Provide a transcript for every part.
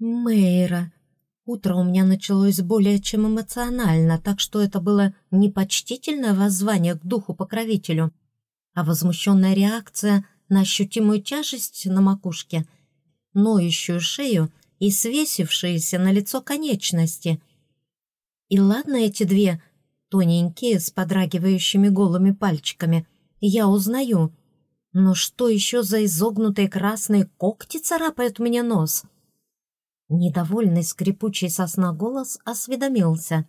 Мейра. Утро у меня началось более чем эмоционально, так что это было не почтительное воззвание к духу-покровителю, а возмущенная реакция на ощутимую тяжесть на макушке, ноющую шею и свесившиеся на лицо конечности. И ладно эти две, тоненькие, с подрагивающими голыми пальчиками, я узнаю. Но что еще за изогнутые красные когти царапают мне нос? Недовольный скрипучий сосна голос осведомился.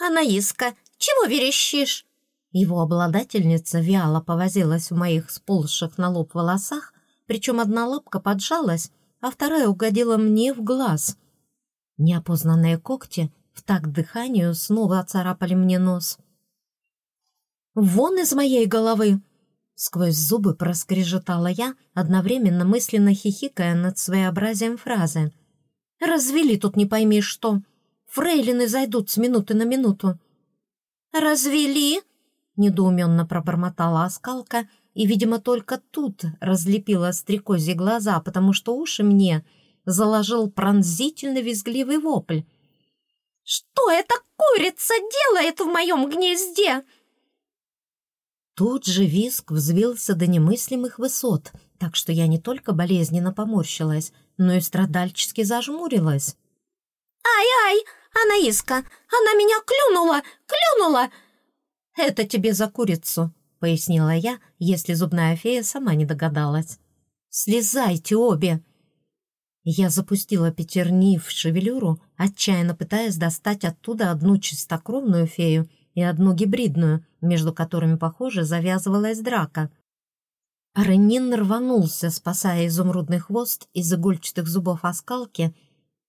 «Анаиска, чего верещишь?» Его обладательница вяло повозилась в моих сползших на лоб волосах, причем одна лапка поджалась, а вторая угодила мне в глаз. Неопознанные когти в такт дыханию снова оцарапали мне нос. «Вон из моей головы!» Сквозь зубы проскрежетала я, одновременно мысленно хихикая над своеобразием фразы. «Развели тут не пойми что. Фрейлины зайдут с минуты на минуту». «Развели?» недоуменно пробормотала оскалка и, видимо, только тут разлепила стрекози глаза, потому что уши мне заложил пронзительно визгливый вопль. «Что эта курица делает в моем гнезде?» Тут же визг взвился до немыслимых высот, так что я не только болезненно поморщилась, но и страдальчески зажмурилась. «Ай-ай, Анаиска, она меня клюнула, клюнула!» «Это тебе за курицу», — пояснила я, если зубная фея сама не догадалась. «Слезайте обе!» Я запустила пятерни в шевелюру, отчаянно пытаясь достать оттуда одну чистокровную фею и одну гибридную, между которыми, похоже, завязывалась драка. Ренин рванулся, спасая изумрудный хвост из игольчатых зубов оскалки,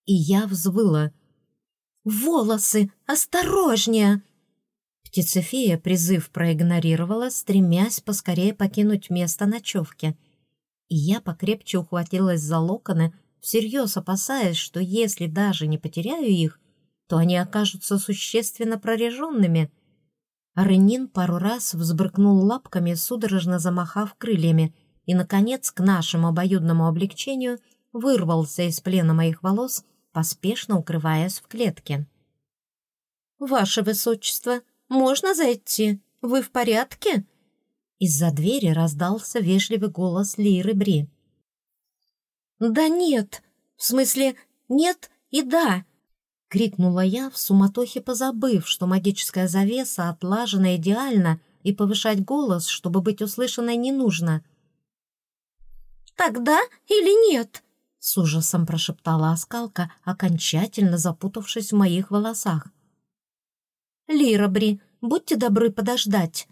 и я взвыла. «Волосы! Осторожнее!» Птицефея призыв проигнорировала, стремясь поскорее покинуть место ночевки. И я покрепче ухватилась за локоны, всерьез опасаясь, что если даже не потеряю их, то они окажутся существенно прореженными. Ренин пару раз взбрыкнул лапками, судорожно замахав крыльями, и, наконец, к нашему обоюдному облегчению, вырвался из плена моих волос, поспешно укрываясь в клетке. «Ваше Высочество!» Можно зайти? Вы в порядке?» Из-за двери раздался вежливый голос Лиры Бри. «Да нет! В смысле, нет и да!» — крикнула я в суматохе, позабыв, что магическая завеса отлажена идеально и повышать голос, чтобы быть услышанной, не нужно. «Тогда или нет?» — с ужасом прошептала Оскалка, окончательно запутавшись в моих волосах. «Лира Бри, будьте добры подождать!»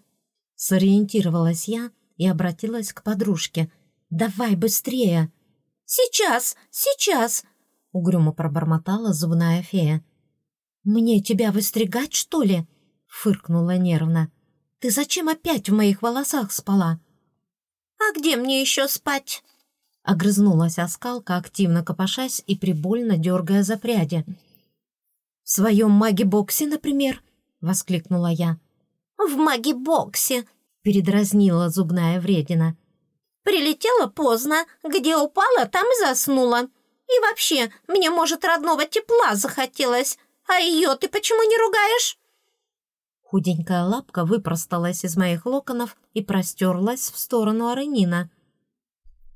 Сориентировалась я и обратилась к подружке. «Давай быстрее!» «Сейчас, сейчас!» — угрюмо пробормотала зубная фея. «Мне тебя выстригать, что ли?» — фыркнула нервно. «Ты зачем опять в моих волосах спала?» «А где мне еще спать?» Огрызнулась оскалка, активно копошась и прибольно дергая за пряди. «В своем маги-боксе, например?» воскликнула я. «В маги-боксе!» — передразнила зубная вредина. «Прилетела поздно, где упала, там и заснула. И вообще, мне, может, родного тепла захотелось, а ее ты почему не ругаешь?» Худенькая лапка выпросталась из моих локонов и простерлась в сторону Аренина.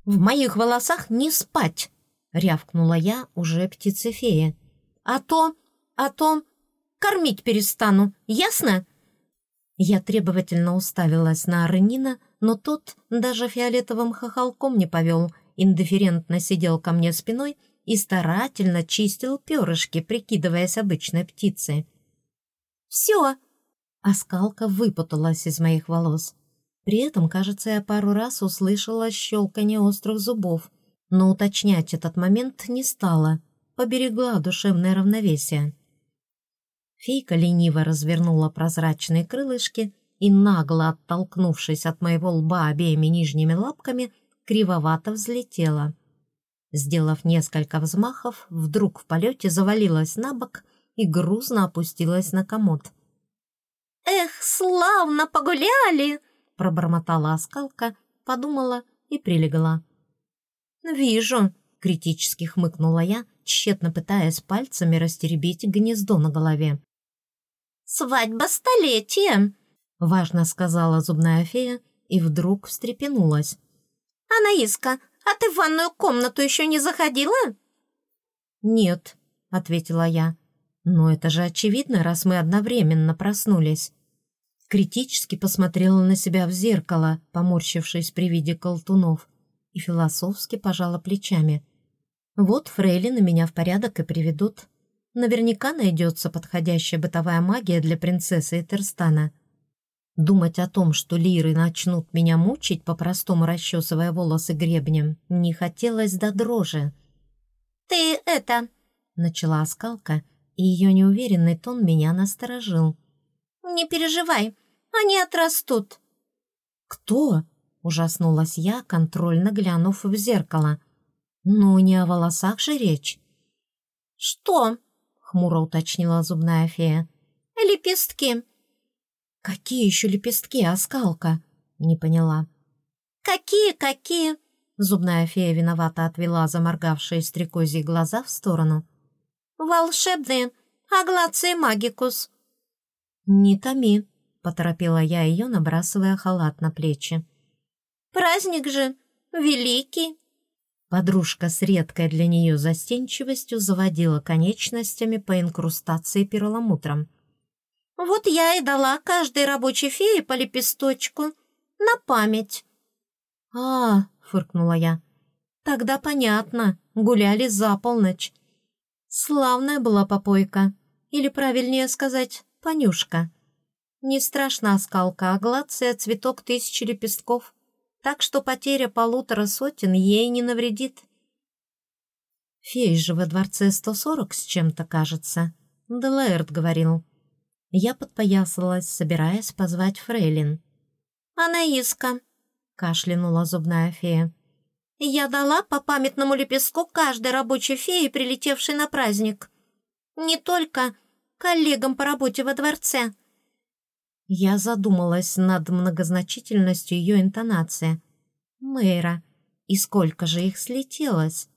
«В моих волосах не спать!» — рявкнула я уже птицефея. «А то, а то Кормить перестану, ясно?» Я требовательно уставилась на Арнина, но тот даже фиолетовым хохолком не повел, индифферентно сидел ко мне спиной и старательно чистил перышки, прикидываясь обычной птицей. «Все!» Оскалка выпуталась из моих волос. При этом, кажется, я пару раз услышала щелканье острых зубов, но уточнять этот момент не стала, поберегла душевное равновесие. Фейка лениво развернула прозрачные крылышки и, нагло оттолкнувшись от моего лба обеими нижними лапками, кривовато взлетела. Сделав несколько взмахов, вдруг в полете завалилась на бок и грузно опустилась на комод. «Эх, славно погуляли!» — пробормотала оскалка, подумала и прилегла. «Вижу», — критически хмыкнула я, тщетно пытаясь пальцами растеребить гнездо на голове. «Свадьба столетия!» — важно сказала зубная фея и вдруг встрепенулась. «Анаиска, а ты в ванную комнату еще не заходила?» «Нет», — ответила я. «Но это же очевидно, раз мы одновременно проснулись». Критически посмотрела на себя в зеркало, поморщившись при виде колтунов, и философски пожала плечами. «Вот фрейлины меня в порядок и приведут. Наверняка найдется подходящая бытовая магия для принцессы Этерстана». Думать о том, что лиры начнут меня мучить, по-простому расчесывая волосы гребнем, не хотелось до дрожи. «Ты это...» — начала оскалка, и ее неуверенный тон меня насторожил. «Не переживай, они отрастут». «Кто?» — ужаснулась я, контрольно глянув в зеркало. «Ну, не о волосах же речь». «Что?» — хмуро уточнила зубная фея. «Лепестки». «Какие еще лепестки, оскалка?» — не поняла. «Какие, какие?» Зубная фея виновато отвела заморгавшие стрекозьи глаза в сторону. «Волшебные, аглация магикус». «Не томи», — поторопила я ее, набрасывая халат на плечи. «Праздник же великий». Подружка с редкой для нее застенчивостью заводила конечностями по инкрустации перламутром. Вот я и дала каждой рабочей фее по лепесточку. На память. А, фыркнула я. Тогда понятно, гуляли за полночь. Славная была попойка. Или, правильнее сказать, понюшка. Не страшна скалка, а гладция цветок тысячи лепестков. Так что потеря полутора сотен ей не навредит. Фей же во дворце сто сорок с чем-то, кажется. Делаэрт говорил. Я подпоясалась, собираясь позвать Фрейлин. «Анаиска», — кашлянула зубная фея. «Я дала по памятному лепестку каждой рабочей фее, прилетевшей на праздник. Не только коллегам по работе во дворце». Я задумалась над многозначительностью ее интонации. «Мэйра, и сколько же их слетелось?»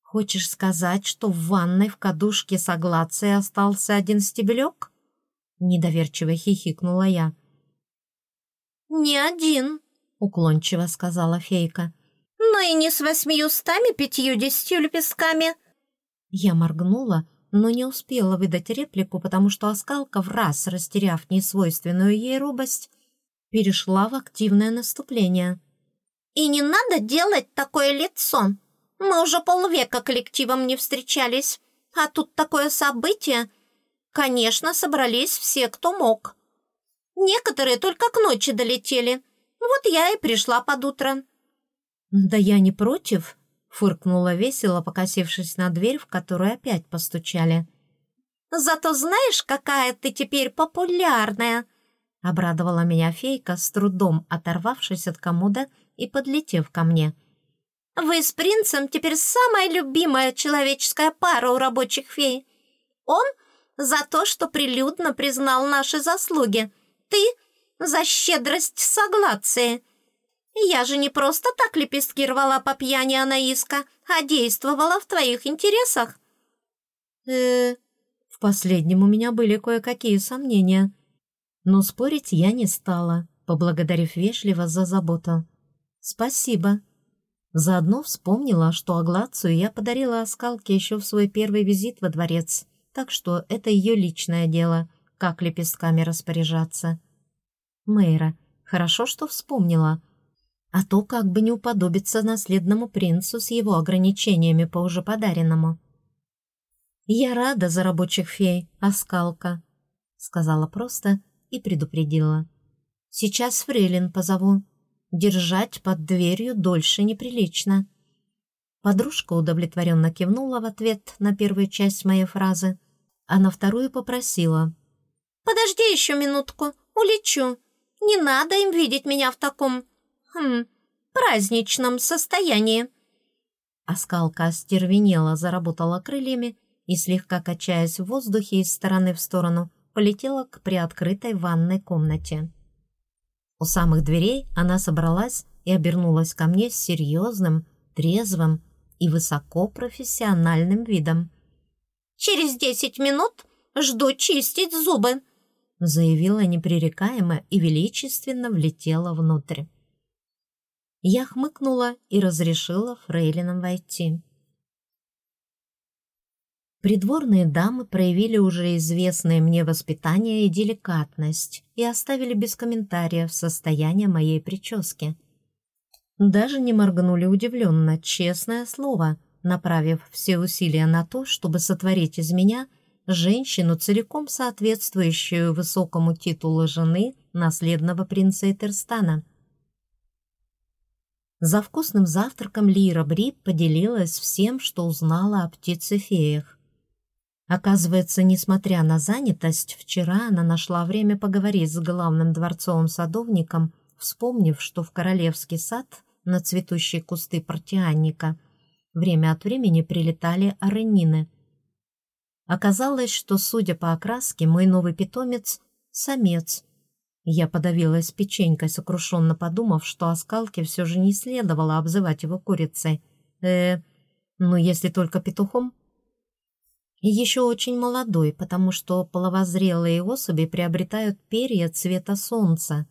«Хочешь сказать, что в ванной в кадушке с аглацией остался один стебелек?» Недоверчиво хихикнула я. «Не один», — уклончиво сказала фейка. «Но и не с восьмиюстами пятьюдесятью лепестками». Я моргнула, но не успела выдать реплику, потому что оскалка, в раз растеряв несвойственную ей робость, перешла в активное наступление. «И не надо делать такое лицо. Мы уже полвека коллективом не встречались, а тут такое событие, Конечно, собрались все, кто мог. Некоторые только к ночи долетели. Вот я и пришла под утро». «Да я не против», — фыркнула весело, покосившись на дверь, в которую опять постучали. «Зато знаешь, какая ты теперь популярная!» — обрадовала меня фейка, с трудом оторвавшись от комода и подлетев ко мне. «Вы с принцем теперь самая любимая человеческая пара у рабочих фей. Он — за то, что прилюдно признал наши заслуги. Ты за щедрость соглации. Я же не просто так лепестки рвала по пьяни Анаиска, а действовала в твоих интересах. э В последнем у меня были кое-какие сомнения. Но спорить я не стала, поблагодарив вежливо за заботу. «Спасибо». Заодно вспомнила, что Аглацию я подарила Оскалке еще в свой первый визит во дворец так что это ее личное дело, как лепестками распоряжаться. Мэйра, хорошо, что вспомнила. А то как бы не уподобиться наследному принцу с его ограничениями по уже подаренному. «Я рада за рабочих фей, Аскалка», — сказала просто и предупредила. «Сейчас фрейлин позову. Держать под дверью дольше неприлично». Подружка удовлетворенно кивнула в ответ на первую часть моей фразы, а на вторую попросила. «Подожди еще минутку, улечу. Не надо им видеть меня в таком... Хм, праздничном состоянии». Оскалка остервенела, заработала крыльями и, слегка качаясь в воздухе из стороны в сторону, полетела к приоткрытой ванной комнате. У самых дверей она собралась и обернулась ко мне с серьезным, трезвым и и высокопрофессиональным видом. «Через десять минут жду чистить зубы», заявила непререкаемо и величественно влетела внутрь. Я хмыкнула и разрешила фрейлинам войти. Придворные дамы проявили уже известное мне воспитание и деликатность и оставили без комментариев состояние моей прически. Даже не моргнули удивленно, честное слово, направив все усилия на то, чтобы сотворить из меня женщину, целиком соответствующую высокому титулу жены наследного принца Этерстана. За вкусным завтраком Лира Бри поделилась всем, что узнала о птице-феях. Оказывается, несмотря на занятость, вчера она нашла время поговорить с главным дворцовым садовником, вспомнив, что в королевский сад на цветущие кусты портианника время от времени прилетали аренины. Оказалось, что, судя по окраске, мой новый питомец — самец. Я подавилась печенькой, сокрушенно подумав, что о скалке все же не следовало обзывать его курицей. Э, ну если только петухом — еще очень молодой, потому что половозрелые особи приобретают перья цвета солнца,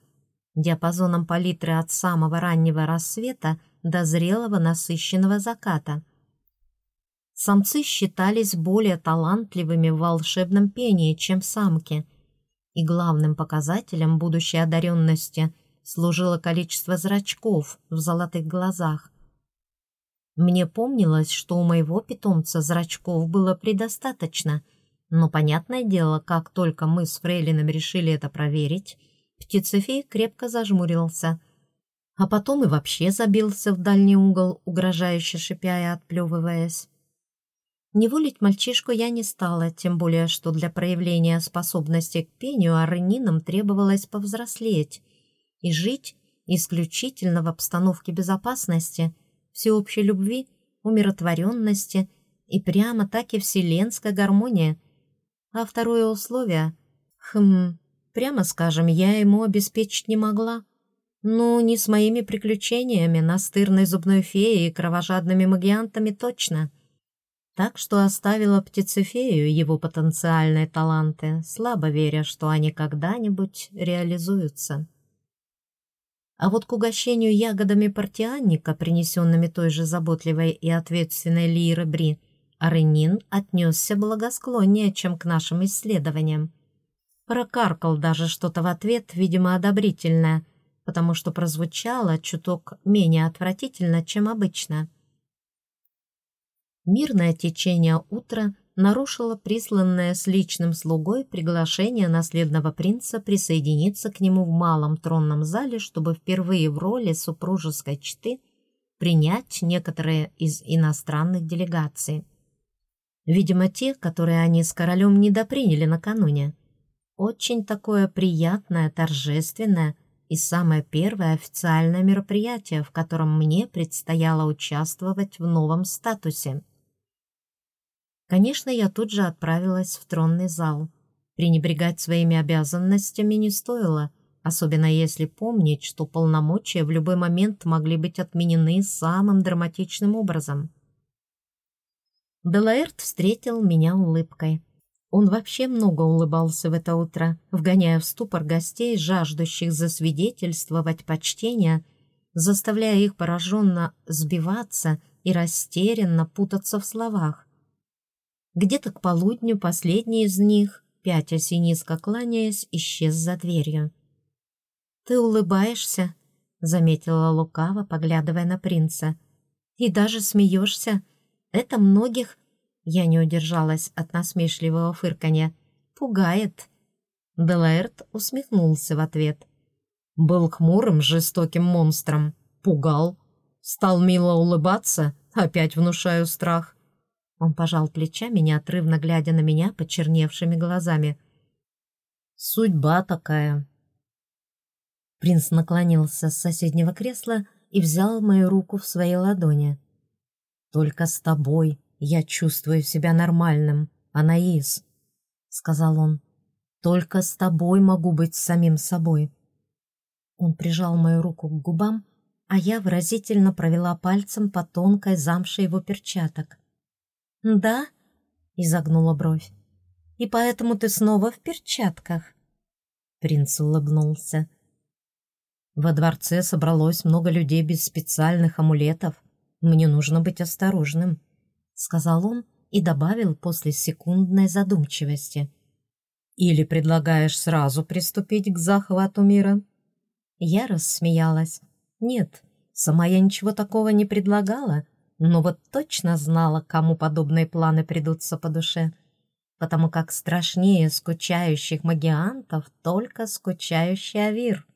диапазоном палитры от самого раннего рассвета до зрелого насыщенного заката. Самцы считались более талантливыми в волшебном пении, чем самки, и главным показателем будущей одаренности служило количество зрачков в золотых глазах, мне помнилось, что у моего питомца зрачков было предостаточно, но, понятное дело, как только мы с Фрейлином решили это проверить, птицефей крепко зажмурился, а потом и вообще забился в дальний угол, угрожающе шипя и отплевываясь. Неволить мальчишку я не стала, тем более, что для проявления способности к пению аренинам требовалось повзрослеть и жить исключительно в обстановке безопасности – всеобщей любви, умиротворенности и прямо так и вселенской гармонии. А второе условие, хм, прямо скажем, я ему обеспечить не могла. Ну, не с моими приключениями, настырной зубной феей и кровожадными магиантами точно. Так что оставила птицефею его потенциальные таланты, слабо веря, что они когда-нибудь реализуются. А вот к угощению ягодами портианника, принесенными той же заботливой и ответственной Лиры Бри, Аренин отнесся благосклоннее, чем к нашим исследованиям. Прокаркал даже что-то в ответ, видимо, одобрительное, потому что прозвучало чуток менее отвратительно, чем обычно. Мирное течение утра нарушила присланное с личным слугой приглашение наследного принца присоединиться к нему в малом тронном зале, чтобы впервые в роли супружеской четы принять некоторые из иностранных делегаций. Видимо, те, которые они с королем недоприняли накануне. Очень такое приятное, торжественное и самое первое официальное мероприятие, в котором мне предстояло участвовать в новом статусе. Конечно, я тут же отправилась в тронный зал. Пренебрегать своими обязанностями не стоило, особенно если помнить, что полномочия в любой момент могли быть отменены самым драматичным образом. Делаэрт встретил меня улыбкой. Он вообще много улыбался в это утро, вгоняя в ступор гостей, жаждущих засвидетельствовать почтение, заставляя их пораженно сбиваться и растерянно путаться в словах. Где-то к полудню последний из них, пятясь и низко кланяясь, исчез за дверью. «Ты улыбаешься?» — заметила лукаво, поглядывая на принца. «И даже смеешься. Это многих...» Я не удержалась от насмешливого фырканья. «Пугает». Делаэрт усмехнулся в ответ. «Был хмурым, жестоким монстром. Пугал. Стал мило улыбаться, опять внушаю страх. Он пожал плечами, неотрывно глядя на меня почерневшими глазами. «Судьба такая». Принц наклонился с соседнего кресла и взял мою руку в свои ладони. «Только с тобой я чувствую себя нормальным, Анаис», — сказал он. «Только с тобой могу быть самим собой». Он прижал мою руку к губам а я выразительно провела пальцем по тонкой замше его перчаток. «Да?» — изогнула бровь. «И поэтому ты снова в перчатках?» Принц улыбнулся. «Во дворце собралось много людей без специальных амулетов. Мне нужно быть осторожным», — сказал он и добавил после секундной задумчивости. «Или предлагаешь сразу приступить к захвату мира?» Я рассмеялась. «Нет, сама я ничего такого не предлагала, но вот точно знала, кому подобные планы придутся по душе» потому как страшнее скучающих магиантов только скучающий Авир.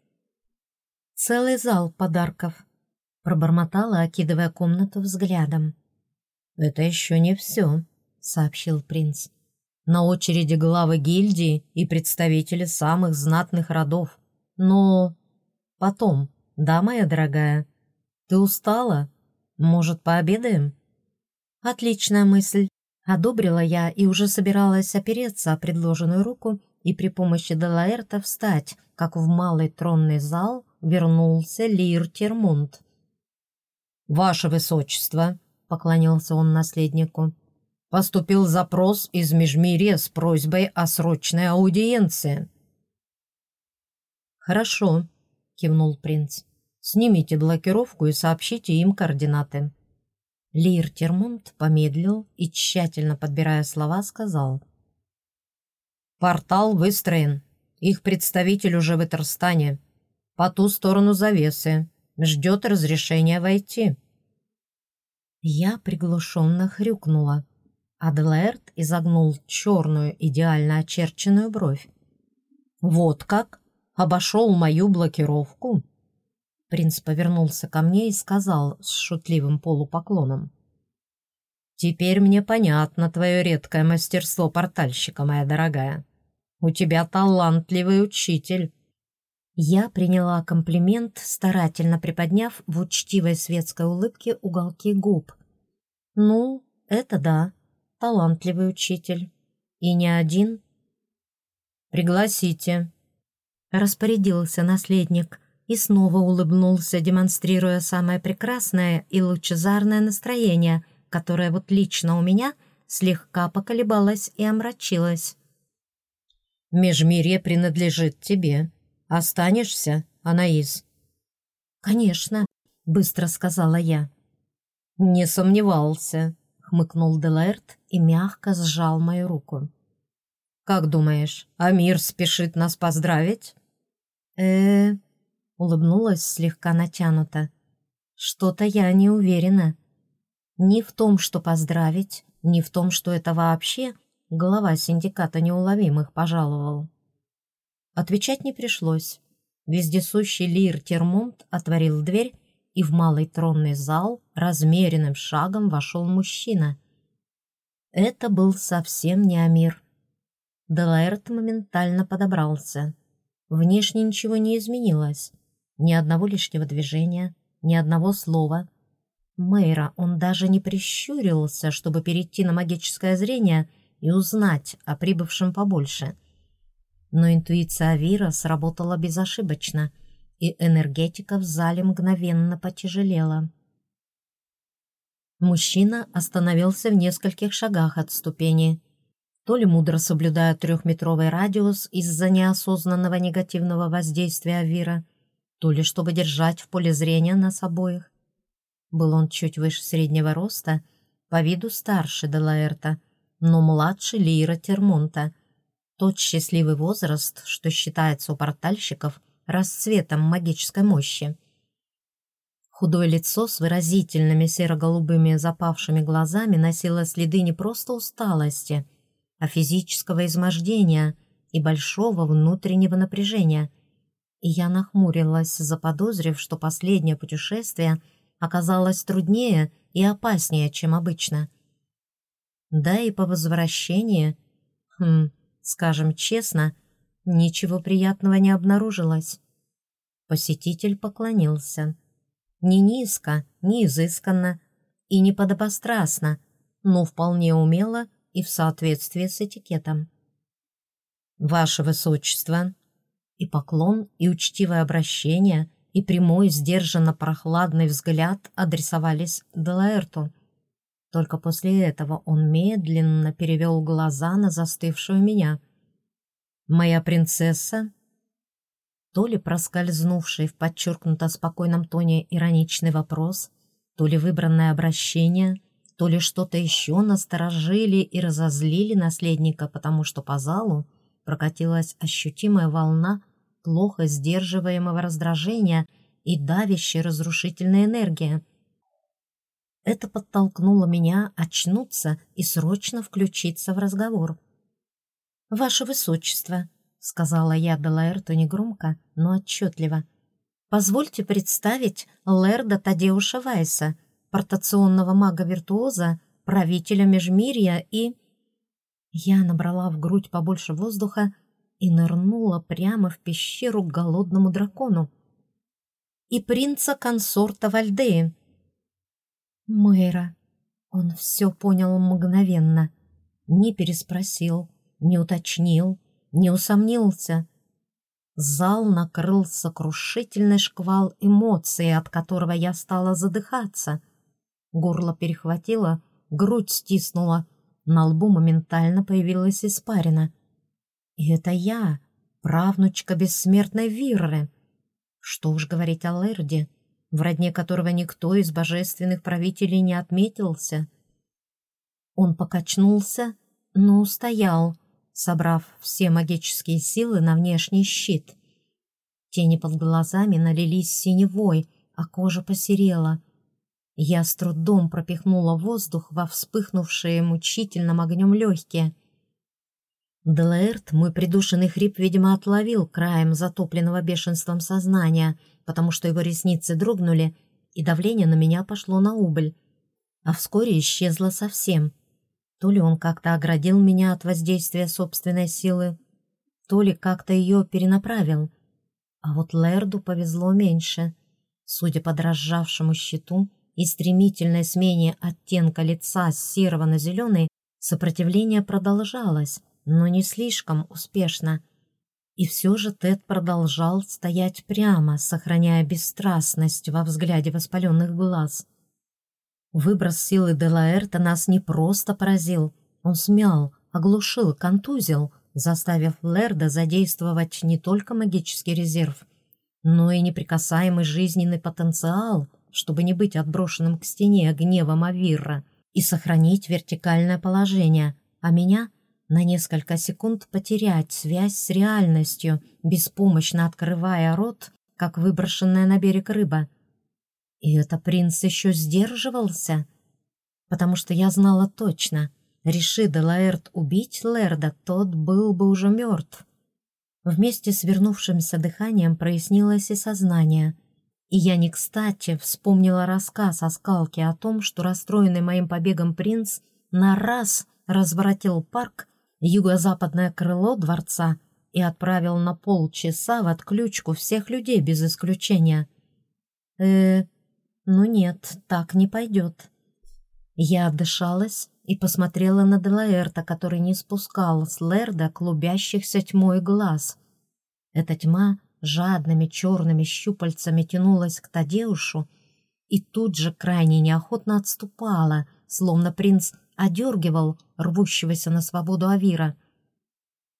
«Целый зал подарков», — пробормотала, окидывая комнату взглядом. «Это еще не все», — сообщил принц. «На очереди главы гильдии и представители самых знатных родов. Но потом, да, моя дорогая, ты устала? Может, пообедаем?» «Отличная мысль», Одобрила я и уже собиралась опереться о предложенную руку и при помощи Делаэрта встать, как в малый тронный зал вернулся Лир Термунд. «Ваше Высочество», — поклонился он наследнику, — «поступил запрос из Межмирья с просьбой о срочной аудиенции». «Хорошо», — кивнул принц. «Снимите блокировку и сообщите им координаты». Лир Термунд помедлил и, тщательно подбирая слова, сказал. «Портал выстроен. Их представитель уже в Этерстане. По ту сторону завесы. Ждет разрешения войти». Я приглушенно хрюкнула. Аделаэрт изогнул черную, идеально очерченную бровь. «Вот как? Обошел мою блокировку?» Принц повернулся ко мне и сказал с шутливым полупоклоном. «Теперь мне понятно твое редкое мастерство портальщика, моя дорогая. У тебя талантливый учитель». Я приняла комплимент, старательно приподняв в учтивой светской улыбке уголки губ. «Ну, это да, талантливый учитель. И не один». «Пригласите», — распорядился наследник, — и снова улыбнулся, демонстрируя самое прекрасное и лучезарное настроение, которое вот лично у меня слегка поколебалось и омрачилось. «Межмирье принадлежит тебе. Останешься, Анаис?» «Конечно», — быстро сказала я. «Не сомневался», — хмыкнул Делаэрт и мягко сжал мою руку. «Как думаешь, Амир спешит нас поздравить?» «Э-э...» улыбнулась слегка натянуто. «Что-то я не уверена. Ни в том, что поздравить, ни в том, что это вообще глава синдиката неуловимых пожаловал». Отвечать не пришлось. Вездесущий Лир Термонт отворил дверь, и в малый тронный зал размеренным шагом вошел мужчина. Это был совсем не Амир. Делаэрт моментально подобрался. Внешне ничего не изменилось. Ни одного лишнего движения, ни одного слова. Мэйра, он даже не прищурился, чтобы перейти на магическое зрение и узнать о прибывшем побольше. Но интуиция Авира сработала безошибочно, и энергетика в зале мгновенно потяжелела. Мужчина остановился в нескольких шагах от ступени, то ли мудро соблюдая трехметровый радиус из-за неосознанного негативного воздействия Авира, то ли чтобы держать в поле зрения нас обоих. Был он чуть выше среднего роста, по виду старше Делаэрта, но младше Лира Термонта. Тот счастливый возраст, что считается у портальщиков расцветом магической мощи. Худое лицо с выразительными серо-голубыми запавшими глазами носило следы не просто усталости, а физического измождения и большого внутреннего напряжения – и я нахмурилась, заподозрив, что последнее путешествие оказалось труднее и опаснее, чем обычно. Да и по возвращении, хм, скажем честно, ничего приятного не обнаружилось. Посетитель поклонился. Не низко, не изысканно и не подобострастно, но вполне умело и в соответствии с этикетом. «Ваше Высочество!» И поклон, и учтивое обращение, и прямой, сдержанно прохладный взгляд адресовались Делаэрту. Только после этого он медленно перевел глаза на застывшую меня. «Моя принцесса?» То ли проскользнувший в подчеркнуто спокойном тоне ироничный вопрос, то ли выбранное обращение, то ли что-то еще насторожили и разозлили наследника, потому что по залу прокатилась ощутимая волна плохо сдерживаемого раздражения и давящая разрушительная энергия. Это подтолкнуло меня очнуться и срочно включиться в разговор. «Ваше Высочество», — сказала я Делаэрту негромко, но отчетливо, «позвольте представить Лерда Тадеуша Вайса, портационного мага-виртуоза, правителя Межмирья и...» Я набрала в грудь побольше воздуха и нырнула прямо в пещеру к голодному дракону. И принца-консорта Вальдеи. Мэйра. Он все понял мгновенно. Не переспросил, не уточнил, не усомнился. Зал накрыл сокрушительный шквал эмоций, от которого я стала задыхаться. Горло перехватило, грудь стиснула, на лбу моментально появилась испарина. И это я, правнучка бессмертной Вирры. Что уж говорить о Лерде, в родне которого никто из божественных правителей не отметился. Он покачнулся, но устоял, собрав все магические силы на внешний щит. Тени под глазами налились синевой, а кожа посерела. Я с трудом пропихнула воздух во вспыхнувшие мучительным огнем легкие — Делаэрт мой придушенный хрип, видимо, отловил краем затопленного бешенством сознания, потому что его ресницы дрогнули, и давление на меня пошло на убыль. А вскоре исчезло совсем. То ли он как-то оградил меня от воздействия собственной силы, то ли как-то ее перенаправил. А вот Лэрду повезло меньше. Судя по дрожавшему щиту и стремительной смене оттенка лица с серого на зеленый, сопротивление продолжалось, но не слишком успешно. И все же Тед продолжал стоять прямо, сохраняя бесстрастность во взгляде воспаленных глаз. Выброс силы Делаэрта нас не просто поразил, он смял, оглушил, контузил, заставив Лерда задействовать не только магический резерв, но и неприкасаемый жизненный потенциал, чтобы не быть отброшенным к стене гневом Авирра и сохранить вертикальное положение, а меня — на несколько секунд потерять связь с реальностью, беспомощно открывая рот, как выброшенная на берег рыба. И это принц еще сдерживался, потому что я знала точно, реши Делаэрт убить Лерда, тот был бы уже мертв. Вместе с вернувшимся дыханием прояснилось и сознание, и я не кстати вспомнила рассказ о скалке о том, что расстроенный моим побегом принц на раз разворотил парк юго-западное крыло дворца и отправил на полчаса в отключку всех людей без исключения. э ну нет, так не пойдет. Я отдышалась и посмотрела на Делаэрта, который не спускал с Лерда клубящихся тьмой глаз. Эта тьма жадными черными щупальцами тянулась к Тадеушу и тут же крайне неохотно отступала, словно принц одергивал рвущегося на свободу Авира.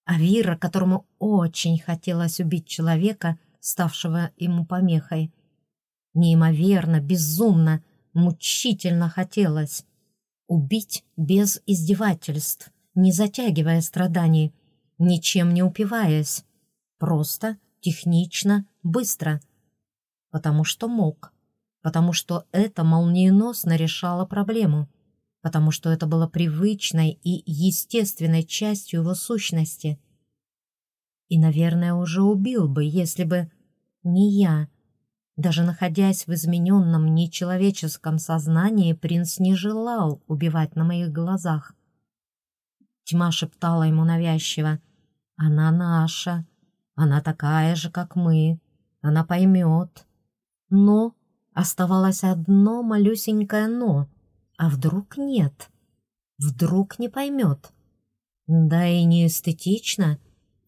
Авира, которому очень хотелось убить человека, ставшего ему помехой. Неимоверно, безумно, мучительно хотелось. Убить без издевательств, не затягивая страданий, ничем не упиваясь. Просто, технично, быстро. Потому что мог. Потому что это молниеносно решало проблему потому что это было привычной и естественной частью его сущности. И, наверное, уже убил бы, если бы не я. Даже находясь в измененном нечеловеческом сознании, принц не желал убивать на моих глазах. Тьма шептала ему навязчиво. «Она наша, она такая же, как мы, она поймет». Но оставалось одно малюсенькое «но». А вдруг нет? Вдруг не поймет? Да и не эстетично,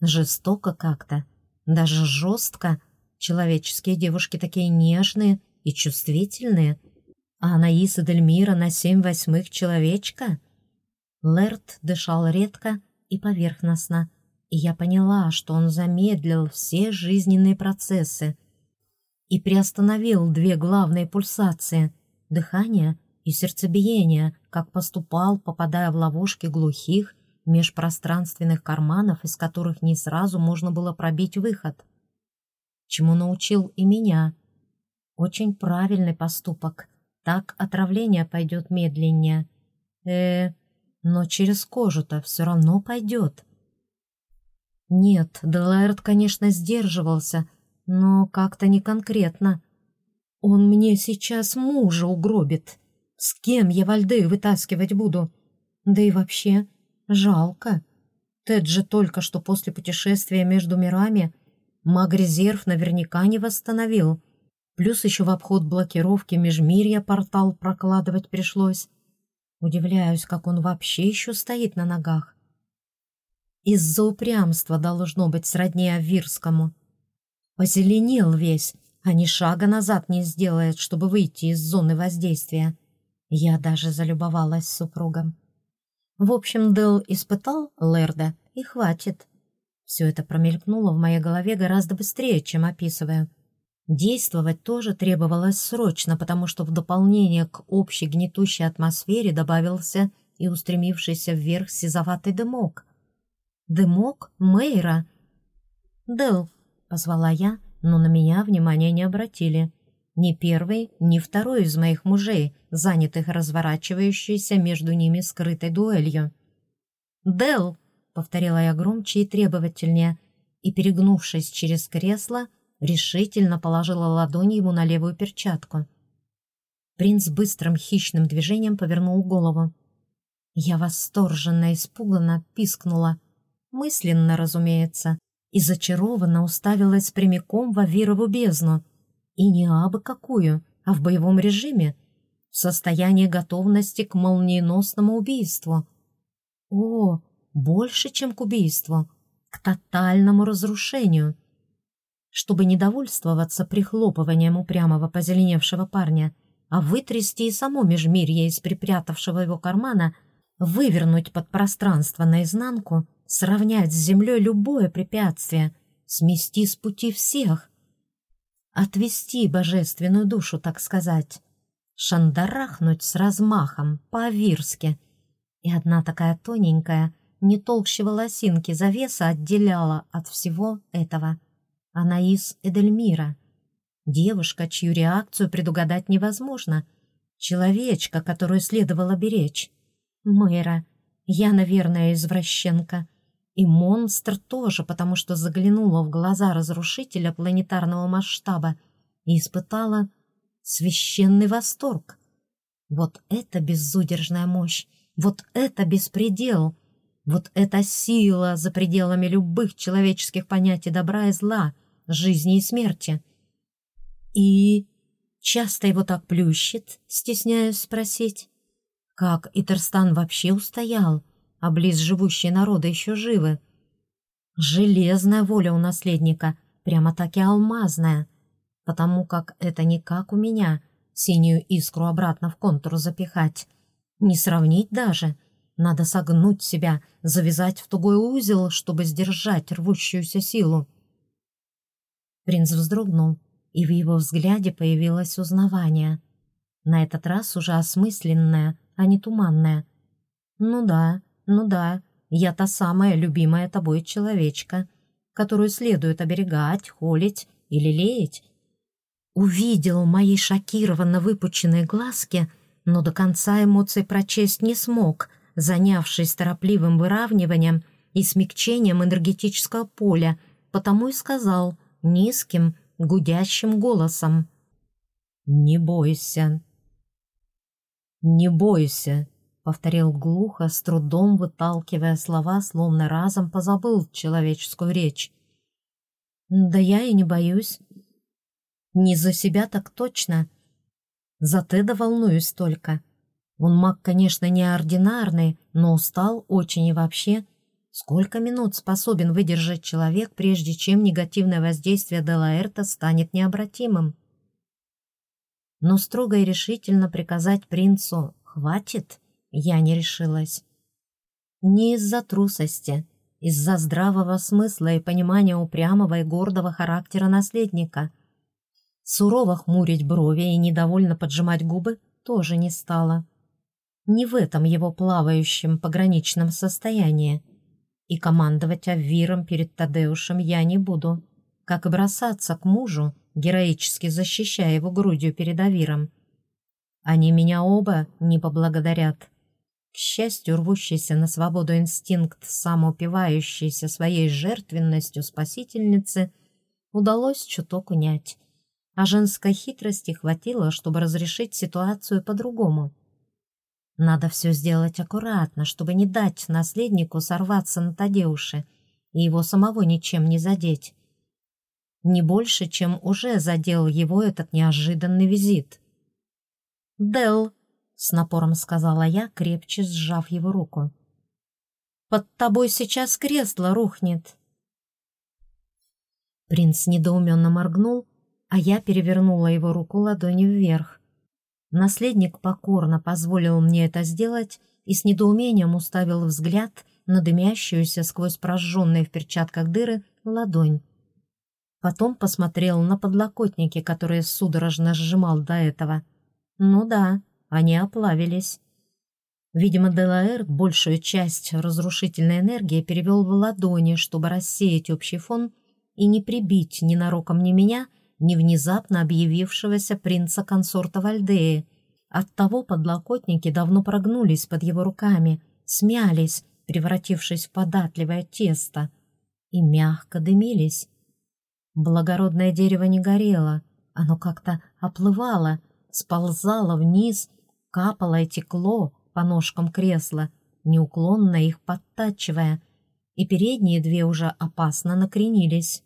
жестоко как-то, даже жестко, Человеческие девушки такие нежные и чувствительные. А Анаис и Дельмира на семь восьмых человечка. Лерт дышал редко и поверхностно, и я поняла, что он замедлил все жизненные процессы и приостановил две главные пульсации — дыхание и сердцебиение, как поступал, попадая в ловушки глухих, межпространственных карманов, из которых не сразу можно было пробить выход. Чему научил и меня. Очень правильный поступок. Так отравление пойдет медленнее. э но через кожу-то все равно пойдет. Нет, Делайрт, конечно, сдерживался, но как-то не конкретно. Он мне сейчас мужа угробит. С кем я Вальдею вытаскивать буду? Да и вообще, жалко. Тед же только что после путешествия между мирами маг-резерв наверняка не восстановил. Плюс еще в обход блокировки межмирья портал прокладывать пришлось. Удивляюсь, как он вообще еще стоит на ногах. Из-за упрямства должно быть сродни Авирскому. Позеленел весь, а ни шага назад не сделает, чтобы выйти из зоны воздействия. Я даже залюбовалась супругом. В общем, Дэл испытал Лерда, и хватит. Все это промелькнуло в моей голове гораздо быстрее, чем описываю. Действовать тоже требовалось срочно, потому что в дополнение к общей гнетущей атмосфере добавился и устремившийся вверх сизоватый дымок. Дымок Мэйра. «Дэл», — позвала я, но на меня внимания не обратили. Ни первый, ни второй из моих мужей, занятых разворачивающейся между ними скрытой дуэлью. «Дэл», — повторила я громче и требовательнее, и, перегнувшись через кресло, — решительно положила ладонь ему на левую перчатку. Принц быстрым хищным движением повернул голову. Я восторженно испуганно пискнула, мысленно, разумеется, и зачарованно уставилась прямиком в Авирову бездну. И не абы какую, а в боевом режиме, в состоянии готовности к молниеносному убийству. О, больше, чем к убийству, к тотальному разрушению — чтобы не довольствоваться прихлопыванием упрямого позеленевшего парня, а вытрясти и само межмирье из припрятавшего его кармана, вывернуть под пространство наизнанку, сравнять с землей любое препятствие, смести с пути всех, отвести божественную душу, так сказать, шандарахнуть с размахом, по-авирски. И одна такая тоненькая, не толще волосинки завеса отделяла от всего этого — Анаис Эдельмира. Девушка, чью реакцию предугадать невозможно. Человечка, которую следовало беречь. Мэра. Я, наверное, извращенка. И монстр тоже, потому что заглянула в глаза разрушителя планетарного масштаба и испытала священный восторг. Вот это безудержная мощь, вот это беспредел, вот эта сила за пределами любых человеческих понятий добра и зла, жизни и смерти. И часто его так плющит, стесняюсь спросить. Как Итерстан вообще устоял, а близ живущие народы еще живы? Железная воля у наследника, прямо-таки алмазная, потому как это не как у меня, синюю искру обратно в контур запихать. Не сравнить даже — надо согнуть себя, завязать в тугой узел, чтобы сдержать рвущуюся силу. Принц вздрогнул, и в его взгляде появилось узнавание. На этот раз уже осмысленное, а не туманное. «Ну да, ну да, я та самая любимая тобой человечка, которую следует оберегать, холить или лелеять». Увидел мои шокированно выпученные глазки, но до конца эмоций прочесть не смог — занявшись торопливым выравниванием и смягчением энергетического поля, потому и сказал низким, гудящим голосом. «Не бойся». «Не бойся», — повторил глухо, с трудом выталкивая слова, словно разом позабыл человеческую речь. «Да я и не боюсь. Не за себя так точно. За Теда волнуюсь только. Он маг, конечно, неординарный, но устал очень и вообще. Сколько минут способен выдержать человек, прежде чем негативное воздействие Делаэрта станет необратимым? Но строго и решительно приказать принцу «хватит» я не решилась. Не из-за трусости, из-за здравого смысла и понимания упрямого и гордого характера наследника. Сурово хмурить брови и недовольно поджимать губы тоже не стало. Не в этом его плавающем пограничном состоянии. И командовать Аввиром перед Тадеушем я не буду, как и бросаться к мужу, героически защищая его грудью перед Авиром. Они меня оба не поблагодарят. К счастью, рвущийся на свободу инстинкт, самоупивающийся своей жертвенностью спасительницы, удалось чуток унять, а женской хитрости хватило, чтобы разрешить ситуацию по-другому. Надо все сделать аккуратно, чтобы не дать наследнику сорваться на Тадеуше и его самого ничем не задеть. Не больше, чем уже задел его этот неожиданный визит. «Делл!» с напором сказала я, крепче сжав его руку. «Под тобой сейчас кресло рухнет!» Принц недоуменно моргнул, а я перевернула его руку ладонью вверх. Наследник покорно позволил мне это сделать и с недоумением уставил взгляд на дымящуюся сквозь прожженные в перчатках дыры ладонь. Потом посмотрел на подлокотники, которые судорожно сжимал до этого. «Ну да, они оплавились. Видимо, Делаэр большую часть разрушительной энергии перевел в ладони, чтобы рассеять общий фон и не прибить ни нароком ни меня, ни внезапно объявившегося принца-консорта Вальдеи. Оттого подлокотники давно прогнулись под его руками, смялись, превратившись в податливое тесто, и мягко дымились. Благородное дерево не горело, оно как-то оплывало, сползало вниз капало и текло по ножкам кресла, неуклонно их подтачивая, и передние две уже опасно накренились.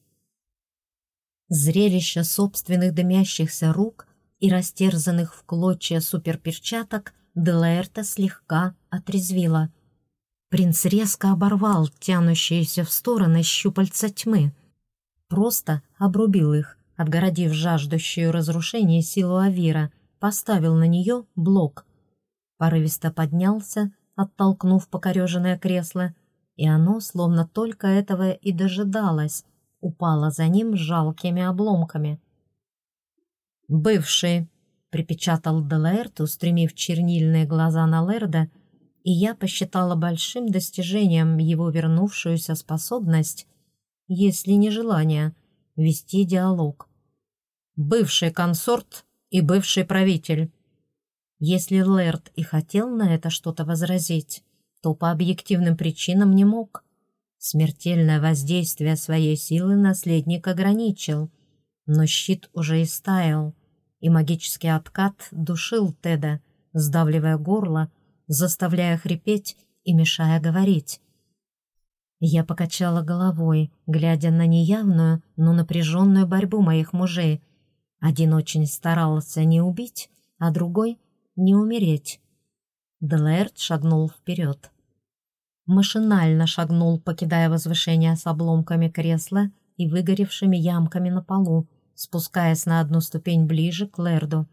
Зрелище собственных дымящихся рук и растерзанных в клочья суперперчаток Делаэрта слегка отрезвило. Принц резко оборвал тянущиеся в стороны щупальца тьмы. Просто обрубил их, отгородив жаждущую разрушения силу Авира — поставил на нее блок. Порывисто поднялся, оттолкнув покореженное кресло, и оно, словно только этого и дожидалось, упало за ним жалкими обломками. «Бывший!» — припечатал Делаэрт, устремив чернильные глаза на Лерда, и я посчитала большим достижением его вернувшуюся способность, если не желание, вести диалог. «Бывший консорт и бывший правитель. Если Лэрд и хотел на это что-то возразить, то по объективным причинам не мог. Смертельное воздействие своей силы наследник ограничил, но щит уже истаял, и магический откат душил Теда, сдавливая горло, заставляя хрипеть и мешая говорить. Я покачала головой, глядя на неявную, но напряженную борьбу моих мужей — один очень старался не убить, а другой — не умереть. Делаэрт шагнул вперед. Машинально шагнул, покидая возвышение с обломками кресла и выгоревшими ямками на полу, спускаясь на одну ступень ближе к Лерду.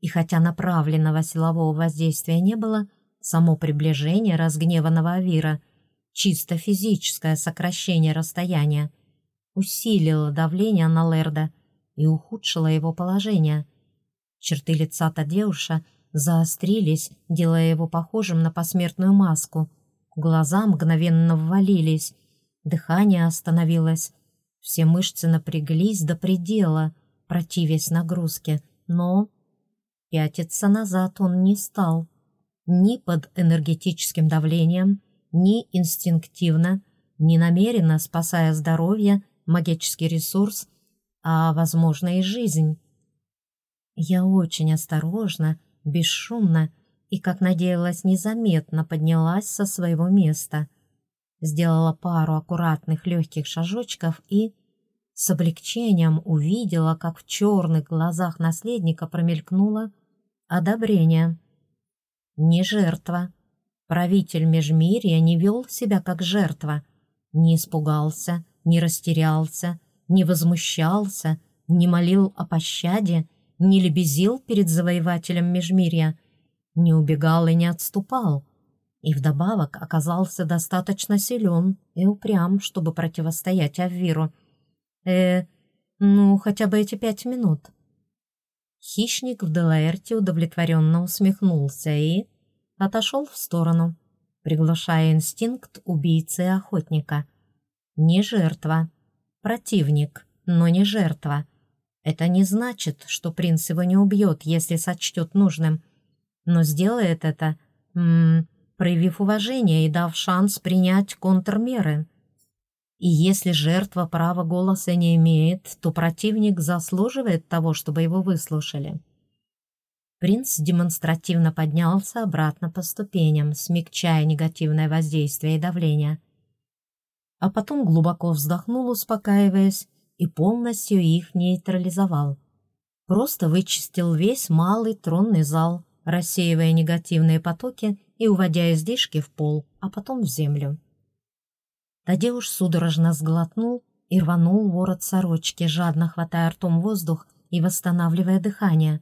И хотя направленного силового воздействия не было, само приближение разгневанного Авира, чисто физическое сокращение расстояния, усилило давление на Лерда — и ухудшила его положение. Черты лица Тадеуша заострились, делая его похожим на посмертную маску. Глаза мгновенно ввалились, дыхание остановилось. Все мышцы напряглись до предела, противясь нагрузке, но пятиться назад он не стал. Ни под энергетическим давлением, ни инстинктивно, ни намеренно спасая здоровье, магический ресурс а, возможно, и жизнь. Я очень осторожно, бесшумно и, как надеялась, незаметно поднялась со своего места. Сделала пару аккуратных легких шажочков и с облегчением увидела, как в черных глазах наследника промелькнуло одобрение. Не жертва, Правитель Межмирья не вел себя как жертва, не испугался, не растерялся, не возмущался, не молил о пощаде, не лебезил перед завоевателем Межмирья, не убегал и не отступал, и вдобавок оказался достаточно силен и упрям, чтобы противостоять Аввиру. Э, ну, хотя бы эти пять минут. Хищник в Делаэрте удовлетворенно усмехнулся и отошел в сторону, приглушая инстинкт убийцы и охотника. Не жертва. Противник, но не жертва. Это не значит, что принц его не убьет, если сочтет нужным. Но сделает это, м -м, проявив уважение и дав шанс принять контрмеры. И если жертва права голоса не имеет, то противник заслуживает того, чтобы его выслушали. Принц демонстративно поднялся обратно по ступеням, смягчая негативное воздействие и давление. А потом глубоко вздохнул, успокаиваясь, и полностью их нейтрализовал. Просто вычистил весь малый тронный зал, рассеивая негативные потоки и уводя издержки в пол, а потом в землю. Тадеуш судорожно сглотнул и рванул ворот сорочки, жадно хватая ртом воздух и восстанавливая дыхание.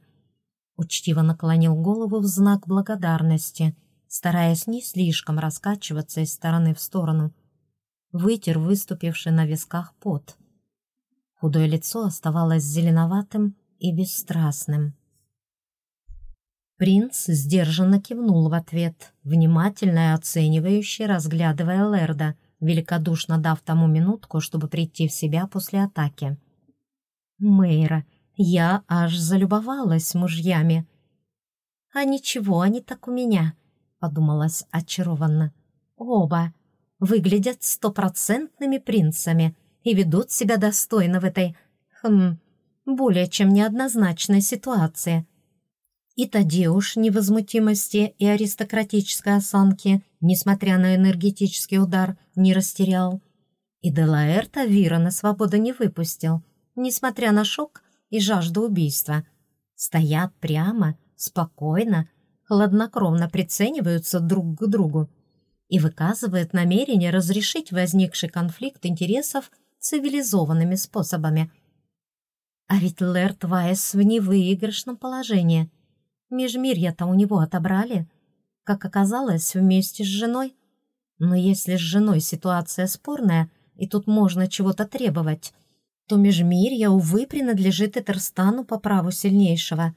Учтиво наклонил голову в знак благодарности, стараясь не слишком раскачиваться из стороны в сторону. Вытер выступивший на висках пот. Худое лицо оставалось зеленоватым и бесстрастным. Принц сдержанно кивнул в ответ, внимательно и оценивающе разглядывая Лерда — великодушно дав тому минутку, чтобы прийти в себя после атаки. «Мэйра, я аж залюбовалась мужьями». «А ничего, они так у меня», — подумалась очарованно. «Оба выглядят стопроцентными принцами и ведут себя достойно в этой, хм, более чем неоднозначной ситуации. И Тадеуш невозмутимости и аристократической осанки, несмотря на энергетический удар, не растерял. И Делаэрта Вира на свободу не выпустил, несмотря на шок и жажду убийства. Стоят прямо, спокойно, хладнокровно прицениваются друг к другу и выказывают намерение разрешить возникший конфликт интересов цивилизованными способами. А ведь Лэрт Вайс в невыигрышном положении – Межмирья-то у него отобрали, как оказалось, вместе с женой. Но если с женой ситуация спорная, и тут можно чего-то требовать, то Межмирья, увы, принадлежит Этерстану по праву сильнейшего.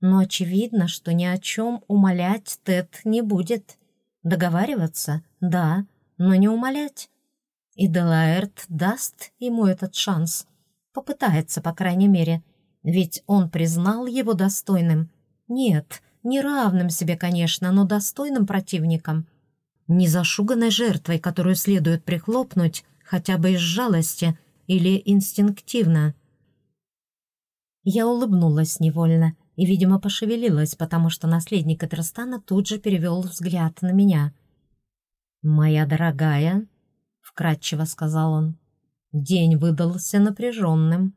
Но очевидно, что ни о чем умолять Тед не будет. Договариваться — да, но не умолять. И Делаэрт даст ему этот шанс. Попытается, по крайней мере, ведь он признал его достойным — нет, не равным себе, конечно, но достойным противником. Не зашуганной жертвой, которую следует прихлопнуть хотя бы из жалости или инстинктивно. Я улыбнулась невольно и, видимо, пошевелилась, потому что наследник Этерстана тут же перевел взгляд на меня. «Моя дорогая», — вкратчиво сказал он, — «день выдался напряженным.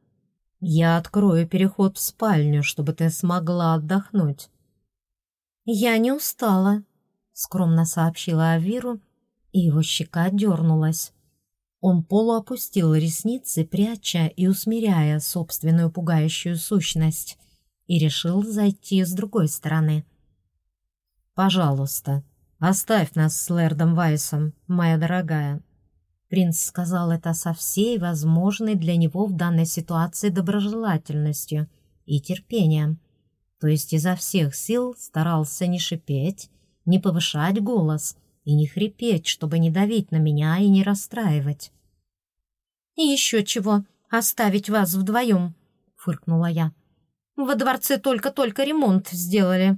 Я открою переход в спальню, чтобы ты смогла отдохнуть». «Я не устала», — скромно сообщила Авиру, и его щека дернулась. Он полуопустил ресницы, пряча и усмиряя собственную пугающую сущность, и решил зайти с другой стороны. «Пожалуйста, оставь нас с Лэрдом Вайсом, моя дорогая», Принц сказал это со всей возможной для него в данной ситуации доброжелательностью и терпением. То есть изо всех сил старался не шипеть, не повышать голос и не хрипеть, чтобы не давить на меня и не расстраивать. «И еще чего, оставить вас вдвоем», — фыркнула я. «Во дворце только-только ремонт сделали».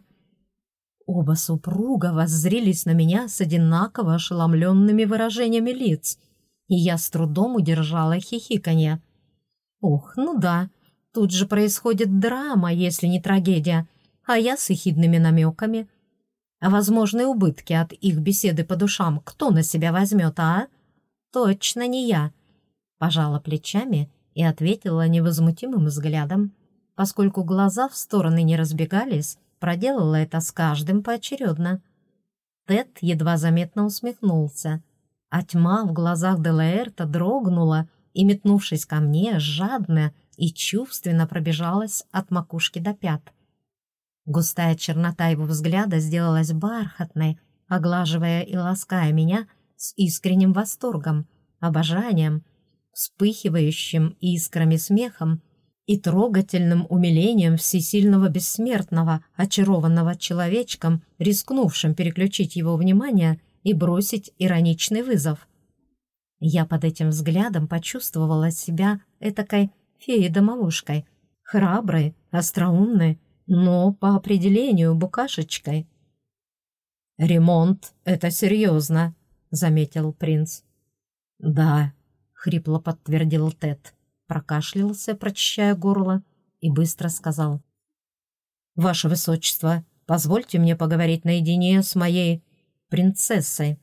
Оба супруга воззрелись на меня с одинаково ошеломленными выражениями лиц — и я с трудом удержала хихиканье. Ох, ну да, тут же происходит драма, если не трагедия, а я с ехидными намеками. Возможные убытки от их беседы по душам кто на себя возьмет, а? Точно не я. Пожала плечами и ответила невозмутимым взглядом. Поскольку глаза в стороны не разбегались, проделала это с каждым поочередно. Тед едва заметно усмехнулся, а тьма в глазах Делаэрта дрогнула и, метнувшись ко мне, жадно и чувственно пробежалась от макушки до пят. Густая чернота его взгляда сделалась бархатной, оглаживая и лаская меня с искренним восторгом, обожанием, вспыхивающим искрами смехом и трогательным умилением всесильного бессмертного, очарованного человечком, рискнувшим переключить его внимание и бросить ироничный вызов. Я под этим взглядом почувствовала себя этакой феей-домовушкой, храброй, остроумной, но по определению букашечкой. «Ремонт — это серьезно», — заметил принц. «Да», — хрипло подтвердил Тед, прокашлялся, прочищая горло, и быстро сказал. «Ваше Высочество, позвольте мне поговорить наедине с моей принцессой».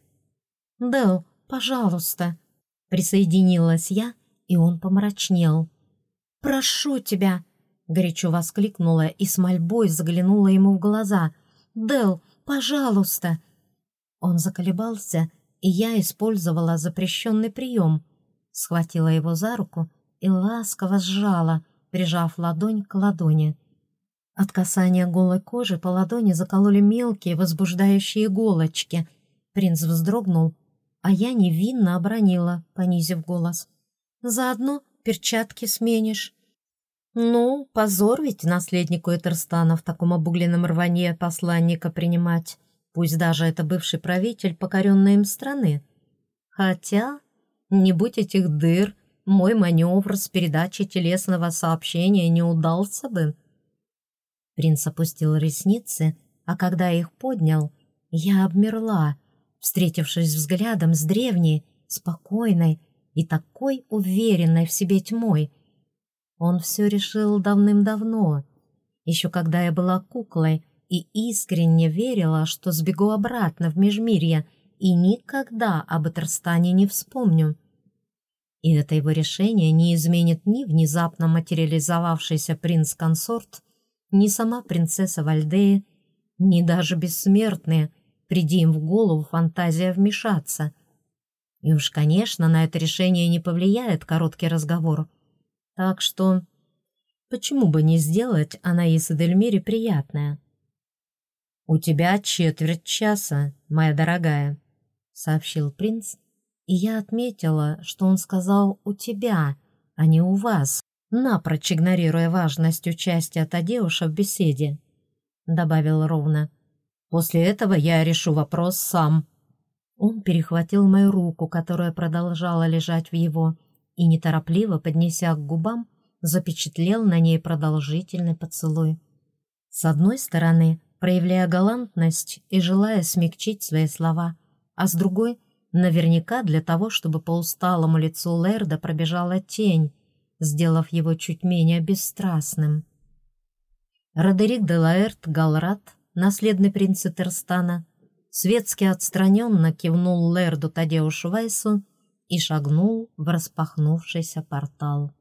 «Дел, пожалуйста», — присоединилась я, и он помрачнел. «Прошу тебя!» — горячо воскликнула и с мольбой заглянула ему в глаза. «Дел, пожалуйста!» Он заколебался, и я использовала запрещенный прием. Схватила его за руку и ласково сжала, прижав ладонь к ладони. От касания голой кожи по ладони закололи мелкие возбуждающие иголочки. Принц вздрогнул, а я невинно обронила, понизив голос. «Заодно перчатки сменишь». Ну, позор ведь наследнику Этерстана в таком обугленном рванье посланника принимать, пусть даже это бывший правитель покоренной им страны. Хотя, не будь этих дыр, мой маневр с передачей телесного сообщения не удался бы. Принц опустил ресницы, а когда их поднял, я обмерла, встретившись взглядом с древней, спокойной и такой уверенной в себе тьмой, он все решил давным-давно, еще когда я была куклой и искренне верила, что сбегу обратно в Межмирье и никогда об Этерстане не вспомню. И это его решение не изменит ни внезапно материализовавшийся принц-консорт, ни сама принцесса Вальдеи, ни даже бессмертные, приди им в голову фантазия вмешаться. И уж, конечно, на это решение не повлияет короткий разговор — так что почему бы не сделать Анаисе Дельмире приятное? «У тебя четверть часа, моя дорогая», — сообщил принц, и я отметила, что он сказал «у тебя», а не «у вас», напрочь игнорируя важность участия Тадеуша в беседе, — добавил ровно. «После этого я решу вопрос сам». Он перехватил мою руку, которая продолжала лежать в его, и, неторопливо поднеся к губам, запечатлел на ней продолжительный поцелуй. С одной стороны, проявляя галантность и желая смягчить свои слова, а с другой — наверняка для того, чтобы по усталому лицу Лерда пробежала тень, сделав его чуть менее бесстрастным. Родерик де Лаэрт Галрат, наследный принц Этерстана, светски отстраненно кивнул Лерду Тадеушу Вайсу и шагнул в распахнувшийся портал.